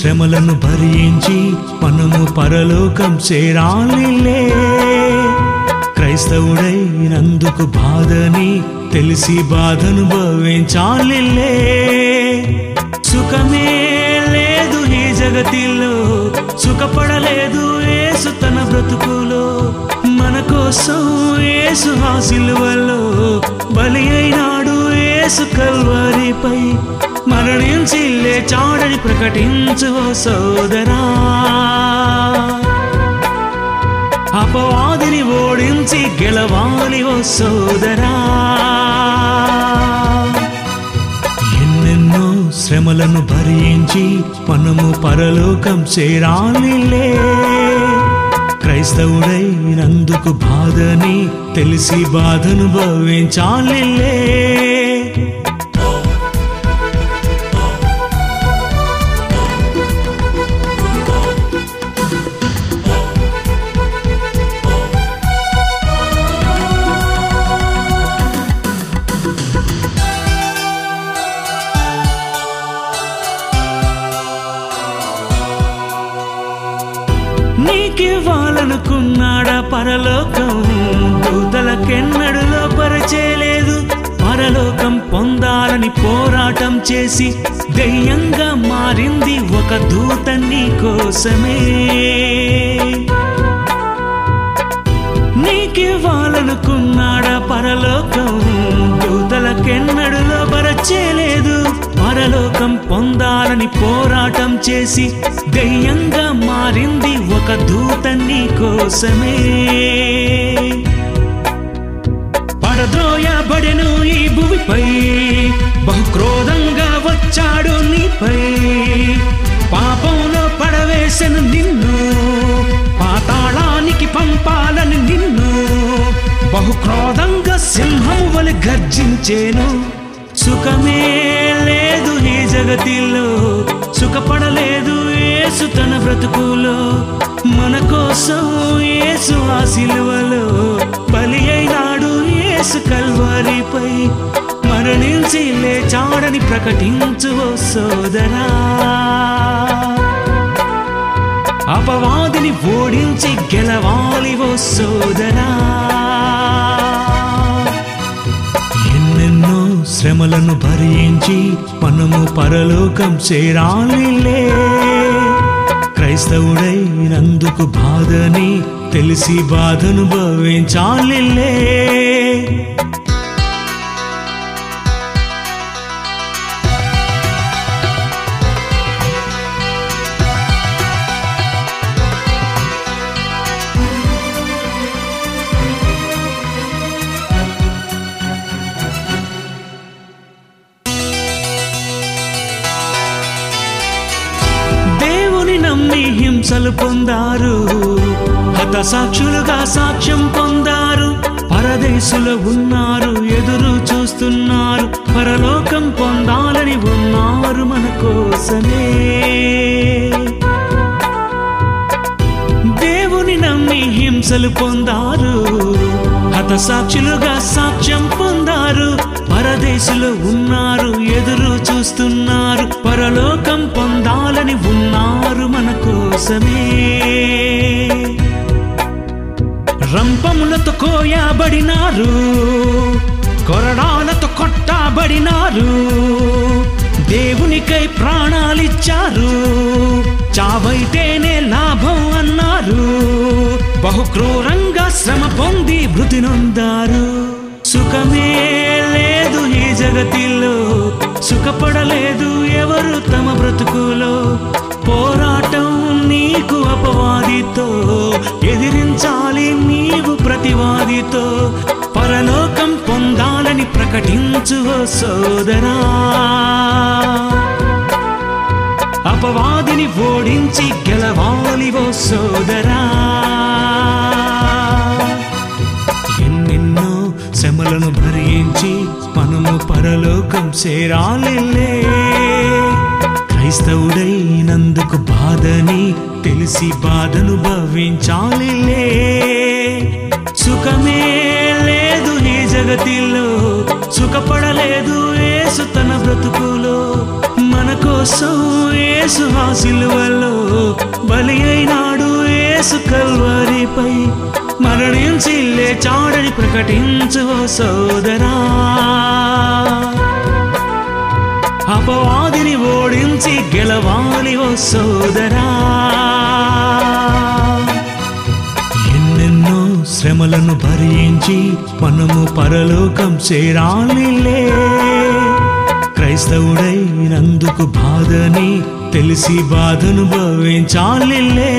శ్రమలను భరించి మనము పరలోకం చేరాలిలే. క్రైస్తవుడైనందుకు బాధని తెలిసి బాధను భవించాలిలే సుఖమే లేదు ఈ జగతిలో సుఖపడలేదు ఏసు తన బ్రతుకులో. మన కోసం ఏసు ఆ సిలువలో బలి అయినాడు ఏసు కల్వారిపై. మరణించి లేచాడని ప్రకటించు సోదరా. అపవాదిని ఓడించి గెలవాలి ఓ సోదరా. ఎన్నెన్నో శ్రమలను భరించి మనము పరలోకం చేరాలిలే క్రైస్తవుడైనందుకు బాధని తెలిసి బాధను భవించాలిలే నీకివ్వాలనుకున్నాడా పరలోకం? దూతలకెన్నడులో లోపరచేలేదు. పరలోకం పొందాలని పోరాటం చేసి దెయ్యంగా మారింది ఒక దూత నీ కోసమే. ఇవ్వాలనుకున్నాడా పరలోకం? దూతలకెన్నడులో పరచేలేదు పరలోకం పొందాలని పోరాటం చేసి దెయ్యంగా మారింది ఒక దూత నీ కోసమే. పడద్రోయబడెను ఈ భూమిపై బహుక్రోధంగా వచ్చాడు నీపై. పాపంలో పడవేశను నిన్ను పాతాళానికి పంపా క్రోధంగా శిల్పం వలి గర్జించేను. సుఖమే లేదు ఈ జగతిలో. సుఖపడలేదు ఏసు తన బ్రతుకులో. మన కోసం ఏసు ఆ సిలువలో. బలి అయినాడు ఏసు కల్వారిపై. మరణించి లేచాడని ప్రకటించు ఓ సోదరా. అపవాదిని ఓడించి గెలవాలి ఓ సోదరా. శ్రమలను భరించి మనము పరలోకం చేరాలిలే. క్రైస్తవుడైనందుకు బాధని తెలిసి బాధను భవించాలిలే హింసలు పొందారు హత సాక్షులుగా సాక్ష్యం పొందారు పరదేశులు ఉన్నారు ఎదురు చూస్తున్నారు పరలోకం పొందాలని ఉన్నారు మన కోసమే. దేవుని నమ్మి హింసలు పొందారు హత సాక్షులుగా సాక్ష్యం పొందారు పరదేశులు ఉన్నారు ఎదురు చూస్తున్నారు పరలోకం పొందాలని ఉన్నారు కోసమే. రంపములతో కోయబడినారు కొరడాలతో కొట్టబడినారు దేవునికై ప్రాణాలిచ్చారు చావైతేనే లాభం అన్నారు బహుక్రూరంగా శ్రమ పొంది మృతి నొందారు. సుఖమే లేదు ఈ జగతిలో సుఖపడలేదు ఎవరు తమ బ్రతుకులో. పో ప్రతివాదితో పరలోకం పొందాలని ప్రకటించు సోదరా. అపవాదిని ఓడించి గెలవాలి ఓ సోదరా. ఎన్నెన్నో శ్రమలను భరించి మనము పరలోకం చేరాలిలే క్రైస్తవుడైనందుకు బాధని తెలిసి బాధను భవించాలిలే సుఖమే లేదు ఈ జగతిలో సుఖపడలేదు ఏసు తన బ్రతుకులో. మన కోసం ఏసు యేసు ఆ సిలువలో బలి అయినాడు ఏసు కల్వరిపై. మరణించి లేచాడని ప్రకటించు ఓ సోదరా. అపవాదిని ఓడించి గెలవాలి ఓ సోదరా. శ్రమలను భరించి మనము పరలోకం చేరాలిలే. క్రైస్తవుడై నందుకు బాధని తెలిసి బాధను భవించాలిలే